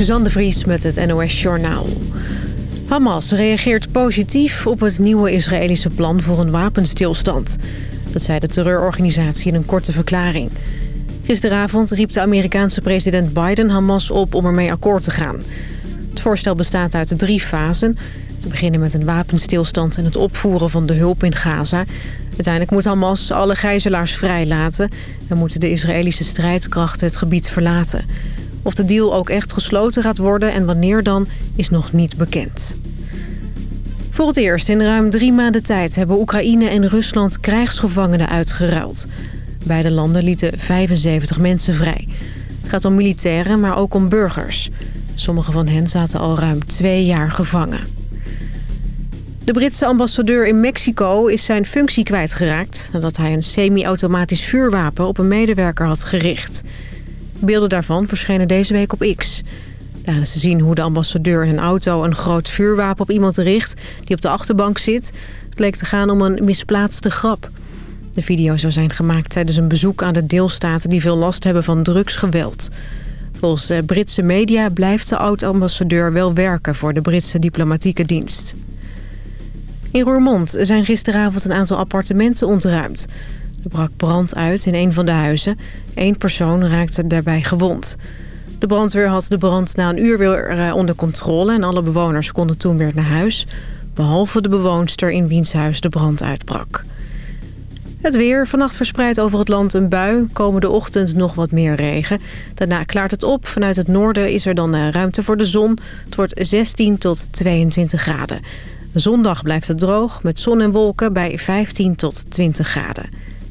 Suzanne de Vries met het NOS Journaal. Hamas reageert positief op het nieuwe Israëlische plan voor een wapenstilstand. Dat zei de terreurorganisatie in een korte verklaring. Gisteravond riep de Amerikaanse president Biden Hamas op om ermee akkoord te gaan. Het voorstel bestaat uit drie fasen. Te beginnen met een wapenstilstand en het opvoeren van de hulp in Gaza. Uiteindelijk moet Hamas alle gijzelaars vrijlaten... en moeten de Israëlische strijdkrachten het gebied verlaten. Of de deal ook echt gesloten gaat worden en wanneer dan, is nog niet bekend. Voor het eerst in ruim drie maanden tijd hebben Oekraïne en Rusland krijgsgevangenen uitgeruild. Beide landen lieten 75 mensen vrij. Het gaat om militairen, maar ook om burgers. Sommige van hen zaten al ruim twee jaar gevangen. De Britse ambassadeur in Mexico is zijn functie kwijtgeraakt... nadat hij een semi-automatisch vuurwapen op een medewerker had gericht. Beelden daarvan verschenen deze week op X. Daar is te zien hoe de ambassadeur in een auto een groot vuurwapen op iemand richt... die op de achterbank zit. Het leek te gaan om een misplaatste grap. De video zou zijn gemaakt tijdens een bezoek aan de deelstaten... die veel last hebben van drugsgeweld. Volgens de Britse media blijft de oud-ambassadeur wel werken... voor de Britse diplomatieke dienst. In Roermond zijn gisteravond een aantal appartementen ontruimd. Er brak brand uit in een van de huizen. Eén persoon raakte daarbij gewond. De brandweer had de brand na een uur weer eh, onder controle... en alle bewoners konden toen weer naar huis... behalve de bewoonster in wiens huis de brand uitbrak. Het weer. Vannacht verspreidt over het land een bui. Komende ochtend nog wat meer regen. Daarna klaart het op. Vanuit het noorden is er dan eh, ruimte voor de zon. Het wordt 16 tot 22 graden. Zondag blijft het droog met zon en wolken bij 15 tot 20 graden.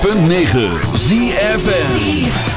106.9 ZFN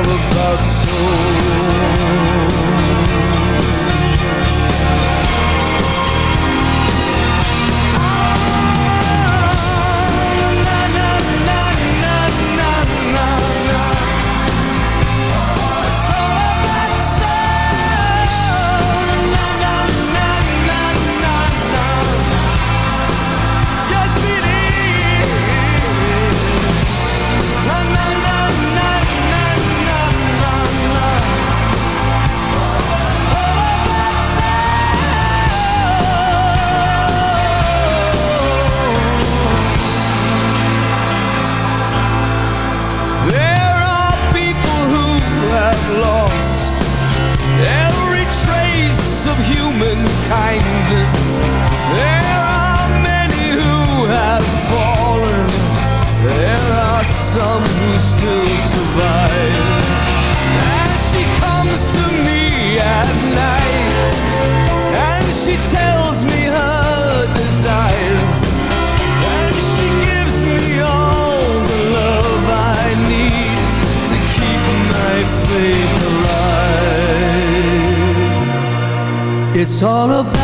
all about soul. It's all about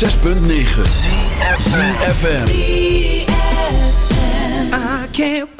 106.9 CFFM I can't